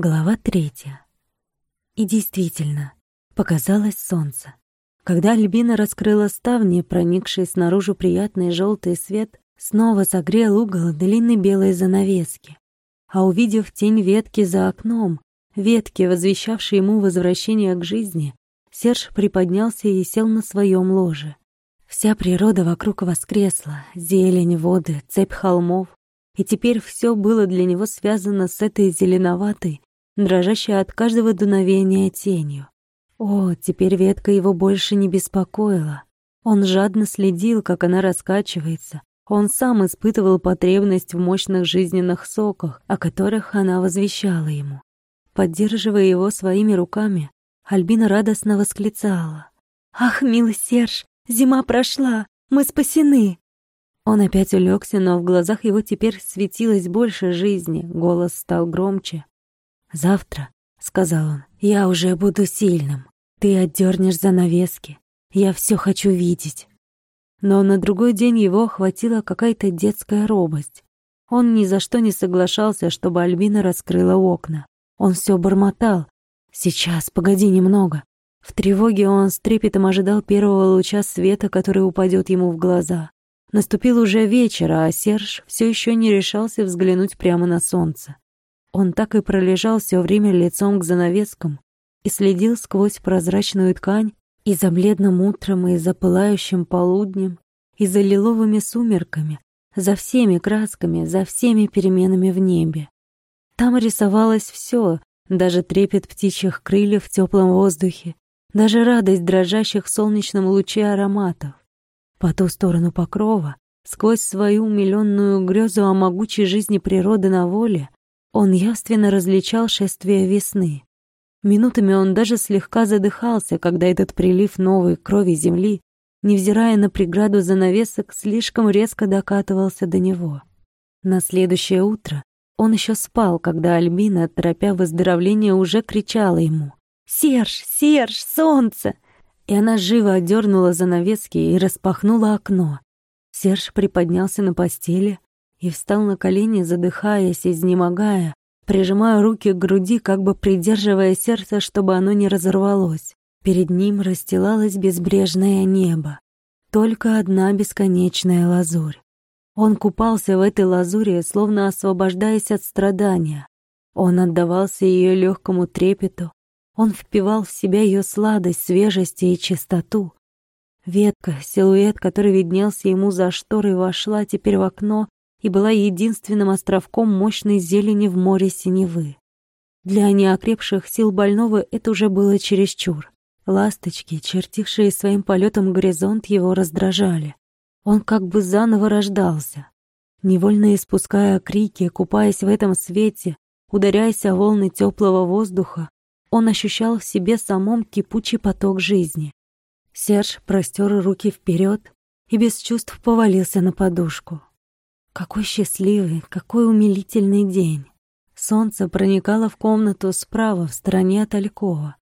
Глава третья. И действительно, показалось солнце. Когда Альбина раскрыла ставни, проникший снаружи приятный желтый свет, снова согрел угол длинной белой занавески. А увидев тень ветки за окном, ветки, возвещавшей ему возвращение к жизни, Серж приподнялся и сел на своем ложе. Вся природа вокруг воскресла, зелень, воды, цепь холмов, и теперь все было для него связано с этой зеленоватой, дрожащей от каждого дуновения тенью. О, теперь ветка его больше не беспокоила. Он жадно следил, как она раскачивается. Он сам испытывал потребность в мощных жизненных соках, о которых она возвещала ему. Поддерживая его своими руками, Альбина радостно восклицала. «Ах, милый Серж, зима прошла, мы спасены!» Он опять улегся, но в глазах его теперь светилось больше жизни, голос стал громче. «Завтра», — сказал он, — «я уже буду сильным. Ты отдернешь занавески. Я все хочу видеть». Но на другой день его охватила какая-то детская робость. Он ни за что не соглашался, чтобы Альбина раскрыла окна. Он все бормотал. «Сейчас, погоди немного». В тревоге он с трепетом ожидал первого луча света, который упадет ему в глаза. Наступил уже вечер, а Серж все еще не решался взглянуть прямо на солнце. Он так и пролежал все время лицом к занавескам и следил сквозь прозрачную ткань и за бледным утром, и за пылающим полуднем, и за лиловыми сумерками, за всеми красками, за всеми переменами в небе. Там рисовалось все, даже трепет птичьих крыльев в теплом воздухе, даже радость дрожащих в солнечном луче ароматов. По ту сторону покрова, сквозь свою умиленную грезу о могучей жизни природы на воле, он явственно различал шествие весны. Минутами он даже слегка задыхался, когда этот прилив новой крови земли, невзирая на преграду занавесок, слишком резко докатывался до него. На следующее утро он еще спал, когда Альбина, торопя выздоровление, уже кричала ему «Серж! Серж! Солнце!» и она живо отдернула занавески и распахнула окно. Серж приподнялся на постели и встал на колени, задыхаясь, изнемогая, прижимая руки к груди, как бы придерживая сердце, чтобы оно не разорвалось. Перед ним расстилалось безбрежное небо. Только одна бесконечная лазурь. Он купался в этой лазуре, словно освобождаясь от страдания. Он отдавался ее легкому трепету, он впивал в себя ее сладость, свежесть и чистоту. Ветка, силуэт, который виднелся ему за шторой, вошла теперь в окно и была единственным островком мощной зелени в море синевы. Для неокрепших сил больного это уже было чересчур. Ласточки, чертившие своим полетом горизонт, его раздражали. Он как бы заново рождался. Невольно испуская крики, купаясь в этом свете, ударяясь о волны теплого воздуха, он ощущал в себе самом кипучий поток жизни. Серж простер руки вперед и без чувств повалился на подушку. Какой счастливый, какой умилительный день. Солнце проникало в комнату справа, в стороне от Алькова.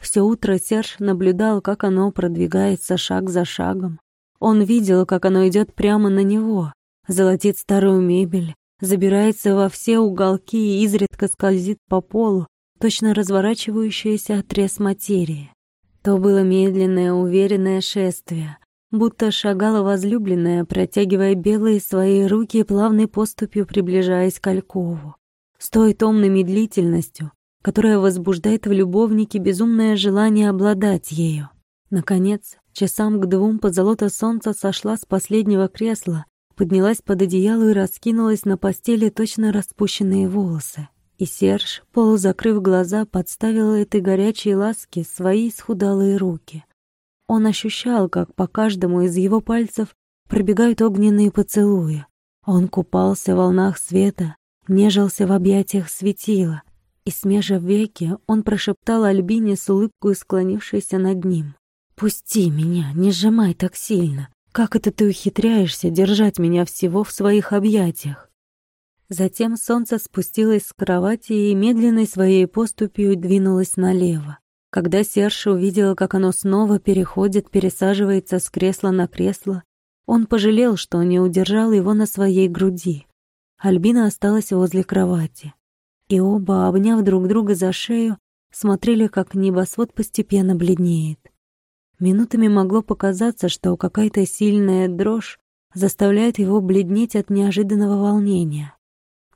Все утро Серж наблюдал, как оно продвигается шаг за шагом. Он видел, как оно идет прямо на него, золотит старую мебель, забирается во все уголки и изредка скользит по полу, точно разворачивающийся отрез материи. То было медленное, уверенное шествие, будто шагала возлюбленная, протягивая белые свои руки плавной поступью приближаясь к Алькову. С той томной медлительностью, которая возбуждает в любовнике безумное желание обладать ею. Наконец, часам к двум позолота солнца сошла с последнего кресла, поднялась под одеяло и раскинулась на постели точно распущенные волосы. И Серж, полузакрыв глаза, подставил этой горячей ласке свои схудалые руки. Он ощущал, как по каждому из его пальцев пробегают огненные поцелуи. Он купался в волнах света, нежился в объятиях светила, и, смежив веки, он прошептал Альбине с улыбкой, склонившейся над ним. «Пусти меня, не сжимай так сильно. Как это ты ухитряешься держать меня всего в своих объятиях?» Затем солнце спустилось с кровати и медленной своей поступью двинулось налево. Когда Серж увидел, как оно снова переходит, пересаживается с кресла на кресло, он пожалел, что не удержал его на своей груди. Альбина осталась возле кровати. и оба, обняв друг друга за шею, смотрели, как небосвод постепенно бледнеет. Минутами могло показаться, что какая-то сильная дрожь заставляет его бледнеть от неожиданного волнения.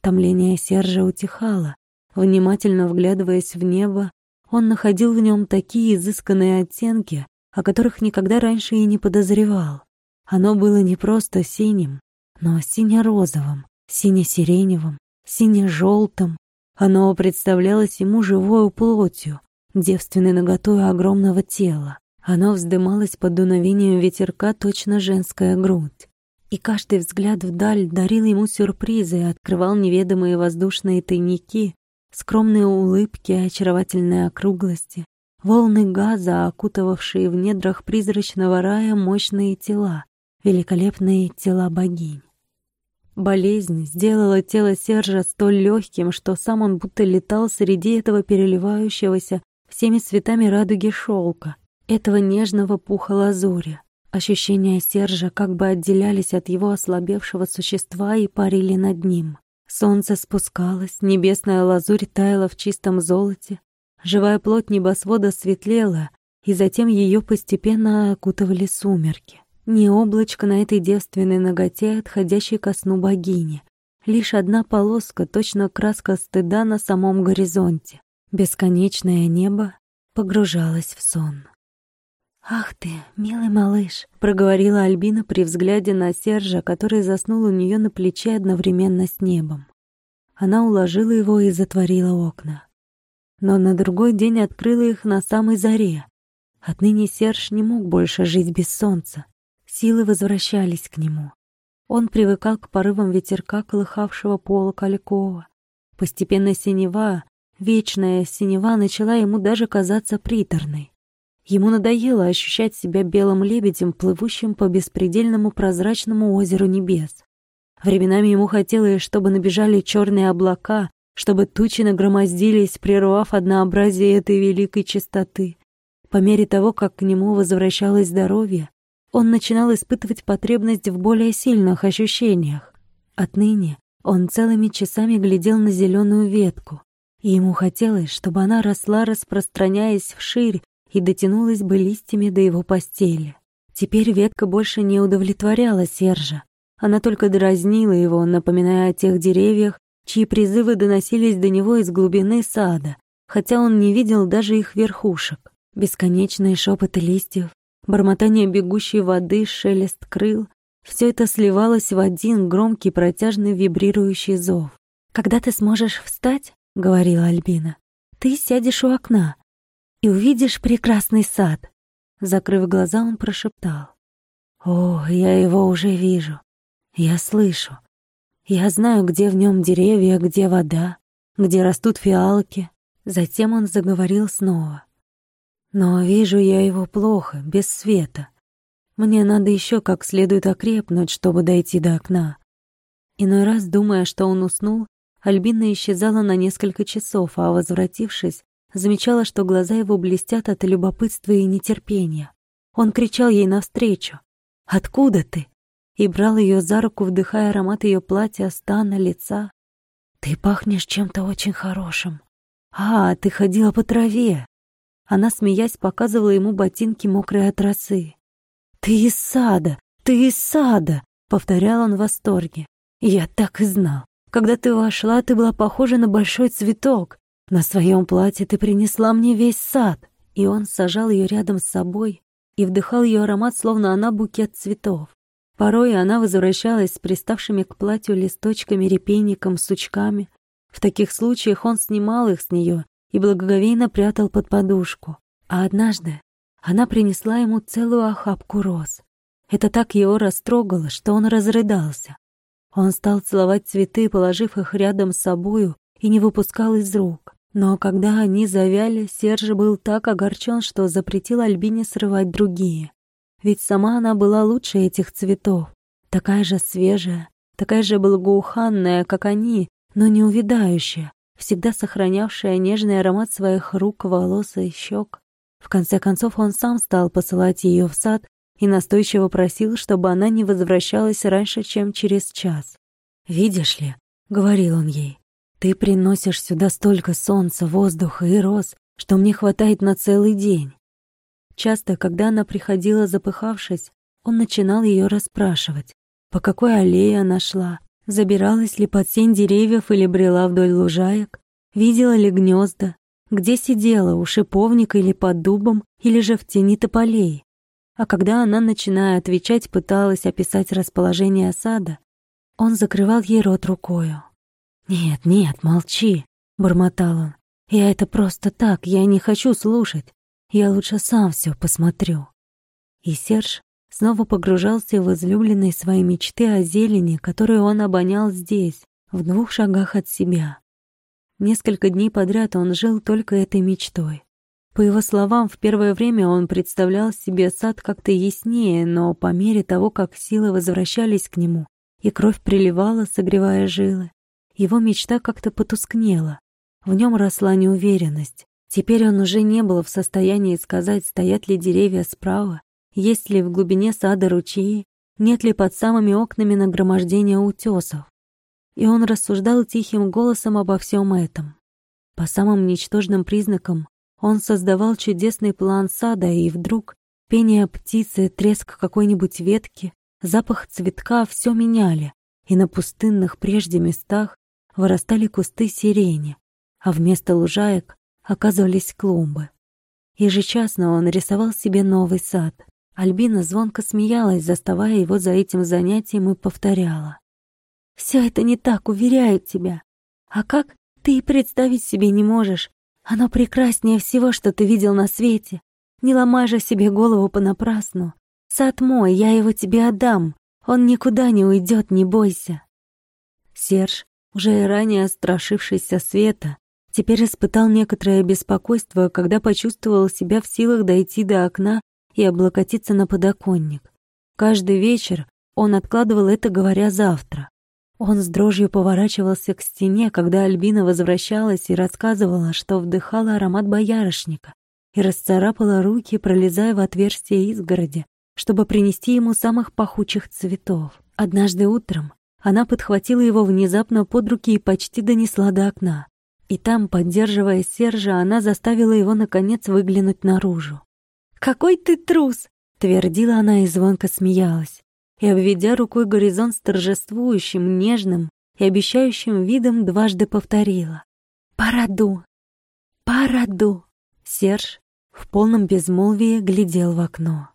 Томление Сержа утихало. Внимательно вглядываясь в небо, он находил в нем такие изысканные оттенки, о которых никогда раньше и не подозревал. Оно было не просто синим, но сине-розовым, сине-сиреневым, сине-желтым. Оно представлялось ему живой плотью, девственной наготой огромного тела. Оно вздымалось под дуновением ветерка, точно женская грудь. И каждый взгляд вдаль дарил ему сюрпризы и открывал неведомые воздушные тайники, скромные улыбки, очаровательные округлости, волны газа, окутывавшие в недрах призрачного рая мощные тела, великолепные тела богинь. Болезнь сделала тело Сержа столь легким, что сам он будто летал среди этого переливающегося всеми цветами радуги шелка, этого нежного пуха лазури. Ощущения Сержа как бы отделялись от его ослабевшего существа и парили над ним. Солнце спускалось, небесная лазурь таяла в чистом золоте, живая плоть небосвода светлела, и затем ее постепенно окутывали сумерки. Не облачко на этой девственной ноготе, отходящей ко сну богини. Лишь одна полоска, точно краска стыда на самом горизонте. Бесконечное небо погружалось в сон. «Ах ты, милый малыш», — проговорила Альбина при взгляде на Сержа, который заснул у нее на плече одновременно с небом. Она уложила его и затворила окна. Но на другой день открыла их на самой заре. Отныне Серж не мог больше жить без солнца. Силы возвращались к нему. Он привыкал к порывам ветерка, колыхавшего пола Калькова. Постепенно синева, вечная синева, начала ему даже казаться приторной. Ему надоело ощущать себя белым лебедем, плывущим по беспредельному прозрачному озеру небес. Временами ему хотелось, чтобы набежали черные облака, чтобы тучи нагромоздились, прервав однообразие этой великой чистоты. По мере того, как к нему возвращалось здоровье, он начинал испытывать потребность в более сильных ощущениях. Отныне он целыми часами глядел на зеленую ветку, и ему хотелось, чтобы она росла, распространяясь вширь, и дотянулась бы листьями до его постели. Теперь ветка больше не удовлетворяла Сержа. Она только дразнила его, напоминая о тех деревьях, чьи призывы доносились до него из глубины сада, хотя он не видел даже их верхушек. Бесконечные шепоты листьев, бормотание бегущей воды, шелест крыл — все это сливалось в один громкий протяжный вибрирующий зов. «Когда ты сможешь встать, — говорила Альбина, — ты сядешь у окна и увидишь прекрасный сад». Закрыв глаза, он прошептал. «О, я его уже вижу. Я слышу. Я знаю, где в нем деревья, где вода, где растут фиалки». Затем он заговорил снова. Но вижу я его плохо, без света. Мне надо еще как следует окрепнуть, чтобы дойти до окна. Иной раз, думая, что он уснул, Альбина исчезала на несколько часов, а, возвратившись, замечала, что глаза его блестят от любопытства и нетерпения. Он кричал ей навстречу «Откуда ты?» и брал ее за руку, вдыхая аромат ее платья, стана, лица. «Ты пахнешь чем-то очень хорошим. А, ты ходила по траве. Она, смеясь, показывала ему ботинки, мокрые от росы. «Ты из сада! Ты из сада!» — повторял он в восторге. «Я так и знал. Когда ты вошла, ты была похожа на большой цветок. На своем платье ты принесла мне весь сад». И он сажал ее рядом с собой и вдыхал ее аромат, словно она букет цветов. Порой она возвращалась с приставшими к платью листочками, репейником, сучками. В таких случаях он снимал их с нее и благоговейно прятал под подушку. А однажды она принесла ему целую охапку роз. Это так его растрогало, что он разрыдался. Он стал целовать цветы, положив их рядом с собою, и не выпускал из рук. Но когда они завяли, Серж был так огорчен, что запретил Альбине срывать другие. Ведь сама она была лучше этих цветов, такая же свежая, такая же благоуханная, как они, но не увядающая, всегда сохранявшая нежный аромат своих рук, волос и щек. В конце концов он сам стал посылать ее в сад и настойчиво просил, чтобы она не возвращалась раньше, чем через час. «Видишь ли», — говорил он ей, Ты приносишь сюда столько солнца, воздуха и роз, что мне хватает на целый день. Часто, когда она приходила запыхавшись, он начинал ее расспрашивать, по какой аллее она шла, забиралась ли под сень деревьев или брела вдоль лужаек, видела ли гнезда, где сидела, у шиповника или под дубом, или же в тени тополей. А когда она, начиная отвечать, пыталась описать расположение сада, он закрывал ей рот рукою. «Нет, нет, молчи», — бормотал он. «Я это просто так, я не хочу слушать. Я лучше сам все посмотрю». И Серж снова погружался в излюбленные свои мечты о зелени, которую он обонял здесь, в двух шагах от себя. Несколько дней подряд он жил только этой мечтой. По его словам, в первое время он представлял себе сад как-то яснее, но по мере того, как силы возвращались к нему, и кровь приливала, согревая жилы, его мечта как-то потускнела. В нем росла неуверенность. Теперь он уже не был в состоянии сказать, стоят ли деревья справа, есть ли в глубине сада ручьи, нет ли под самыми окнами нагромождения утесов. И он рассуждал тихим голосом обо всем этом. По самым ничтожным признакам он создавал чудесный план сада, и вдруг пение птицы, треск какой-нибудь ветки, запах цветка все меняли, и на пустынных прежде местах вырастали кусты сирени, а вместо лужаек оказывались клумбы. Ежечасно он рисовал себе новый сад. Альбина звонко смеялась, заставая его за этим занятием, и повторяла. «Все это не так, уверяю тебя. А как, ты и представить себе не можешь. Оно прекраснее всего, что ты видел на свете. Не ломай же себе голову понапрасну. Сад мой, я его тебе отдам. Он никуда не уйдет, не бойся». Серж, уже и ранее страшившийся света, теперь испытал некоторое беспокойство, когда почувствовал себя в силах дойти до окна и облокотиться на подоконник. Каждый вечер он откладывал это, говоря «завтра». Он с дрожью поворачивался к стене, когда Альбина возвращалась и рассказывала, что вдыхала аромат боярышника и расцарапала руки, пролезая в отверстие изгороди, чтобы принести ему самых пахучих цветов. Однажды утром она подхватила его внезапно под руки и почти донесла до окна. И там, поддерживая Сержа, она заставила его, наконец, выглянуть наружу. «Какой ты трус!» — твердила она и звонко смеялась. И, обведя рукой горизонт с торжествующим, нежным и обещающим видом, дважды повторила. «Параду! Параду!» Серж в полном безмолвии глядел в окно.